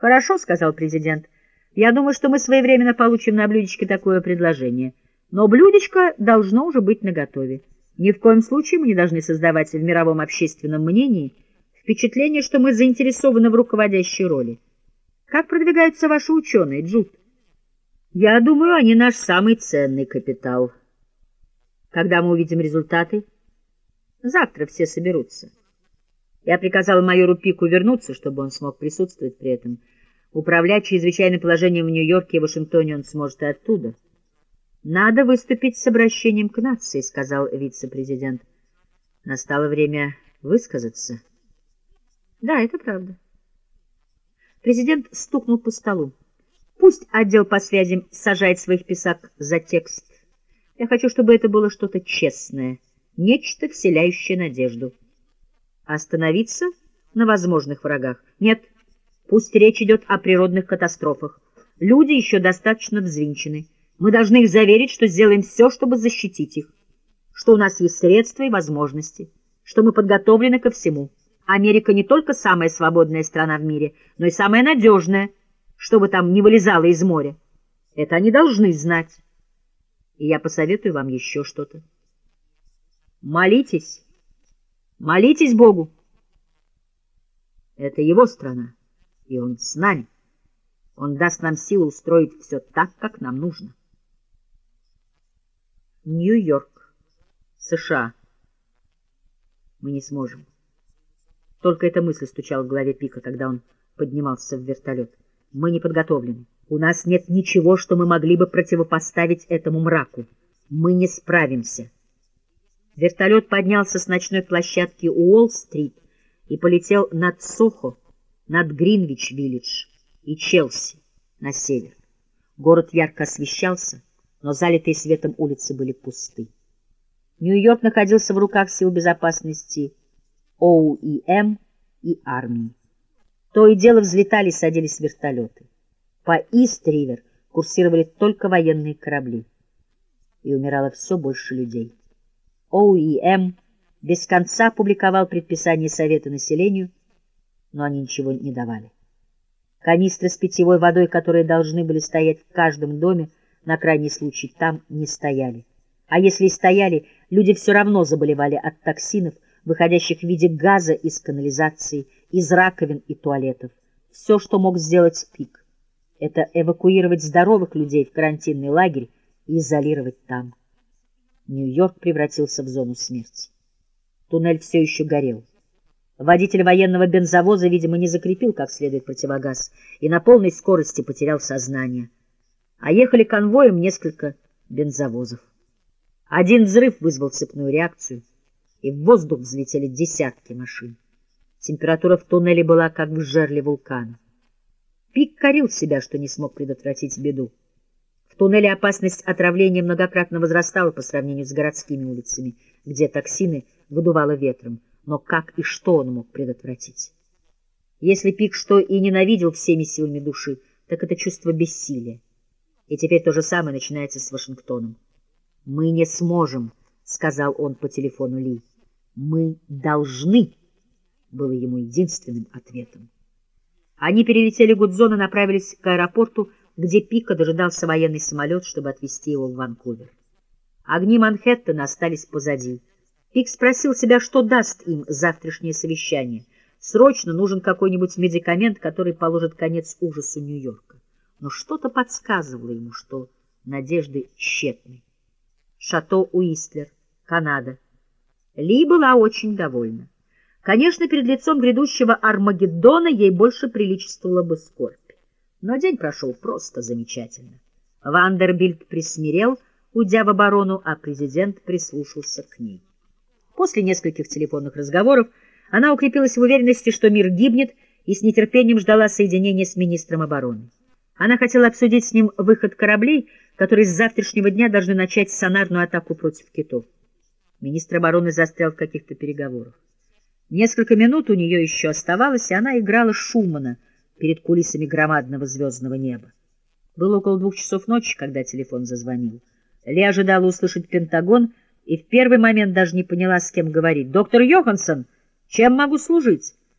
Хорошо, — сказал президент. Я думаю, что мы своевременно получим на блюдечке такое предложение. Но блюдечко должно уже быть наготове. Ни в коем случае мы не должны создавать в мировом общественном мнении впечатление, что мы заинтересованы в руководящей роли. Как продвигаются ваши ученые, Джуд? Я думаю, они наш самый ценный капитал. Когда мы увидим результаты? Завтра все соберутся. Я приказал майору Пику вернуться, чтобы он смог присутствовать при этом. Управлять чрезвычайным положением в Нью-Йорке и Вашингтоне он сможет и оттуда. «Надо выступить с обращением к нации», — сказал вице-президент. Настало время высказаться. Да, это правда. Президент стукнул по столу. Пусть отдел по связям сажает своих писак за текст. Я хочу, чтобы это было что-то честное, нечто, вселяющее надежду. Остановиться на возможных врагах? Нет, пусть речь идет о природных катастрофах. Люди еще достаточно взвинчены. Мы должны их заверить, что сделаем все, чтобы защитить их, что у нас есть средства и возможности, что мы подготовлены ко всему. Америка не только самая свободная страна в мире, но и самая надежная, чтобы там не вылезало из моря. Это они должны знать. И я посоветую вам еще что-то. Молитесь, молитесь Богу. Это его страна, и он с нами. Он даст нам силу устроить все так, как нам нужно. Нью-Йорк, США. Мы не сможем. Только эта мысль стучала в голове Пика, когда он поднимался в вертолет. Мы не подготовлены. У нас нет ничего, что мы могли бы противопоставить этому мраку. Мы не справимся. Вертолет поднялся с ночной площадки Уолл-стрит и полетел над Сохо, над Гринвич-Виллидж и Челси на север. Город ярко освещался, но залитые светом улицы были пусты. Нью-Йорк находился в руках сил безопасности ОУИМ и армии. То и дело взлетали и садились вертолеты. По Ист-Ривер курсировали только военные корабли. И умирало все больше людей. ОУИМ без конца публиковал предписания Совета населению, но они ничего не давали. Канистры с питьевой водой, которые должны были стоять в каждом доме, на крайний случай там не стояли. А если и стояли, люди все равно заболевали от токсинов, выходящих в виде газа из канализации, из раковин и туалетов. Все, что мог сделать Пик, это эвакуировать здоровых людей в карантинный лагерь и изолировать там. Нью-Йорк превратился в зону смерти. Туннель все еще горел. Водитель военного бензовоза, видимо, не закрепил как следует противогаз и на полной скорости потерял сознание. А ехали конвоем несколько бензовозов. Один взрыв вызвал цепную реакцию, и в воздух взлетели десятки машин. Температура в туннеле была как в жерле вулкана. Пик корил себя, что не смог предотвратить беду. Туннеле опасность отравления многократно возрастала по сравнению с городскими улицами, где токсины выдувало ветром. Но как и что он мог предотвратить? Если Пик что и ненавидел всеми силами души, так это чувство бессилия. И теперь то же самое начинается с Вашингтоном. «Мы не сможем», — сказал он по телефону Ли. «Мы должны» было ему единственным ответом. Они перелетели Гудзон и направились к аэропорту, где Пика дожидался военный самолет, чтобы отвезти его в Ванкувер. Огни Манхэттена остались позади. Пик спросил себя, что даст им завтрашнее совещание. Срочно нужен какой-нибудь медикамент, который положит конец ужасу Нью-Йорка. Но что-то подсказывало ему, что надежды тщетны. Шато Уистлер, Канада. Ли была очень довольна. Конечно, перед лицом грядущего Армагеддона ей больше приличествовала бы скорбь. Но день прошел просто замечательно. Вандербильд присмирел, уйдя в оборону, а президент прислушался к ней. После нескольких телефонных разговоров она укрепилась в уверенности, что мир гибнет, и с нетерпением ждала соединения с министром обороны. Она хотела обсудить с ним выход кораблей, которые с завтрашнего дня должны начать сонарную атаку против китов. Министр обороны застрял в каких-то переговорах. Несколько минут у нее еще оставалось, и она играла Шумана перед кулисами громадного звездного неба. Было около двух часов ночи, когда телефон зазвонил. Ли ожидала услышать Пентагон и в первый момент даже не поняла, с кем говорить. «Доктор Йоханссон, чем могу служить?»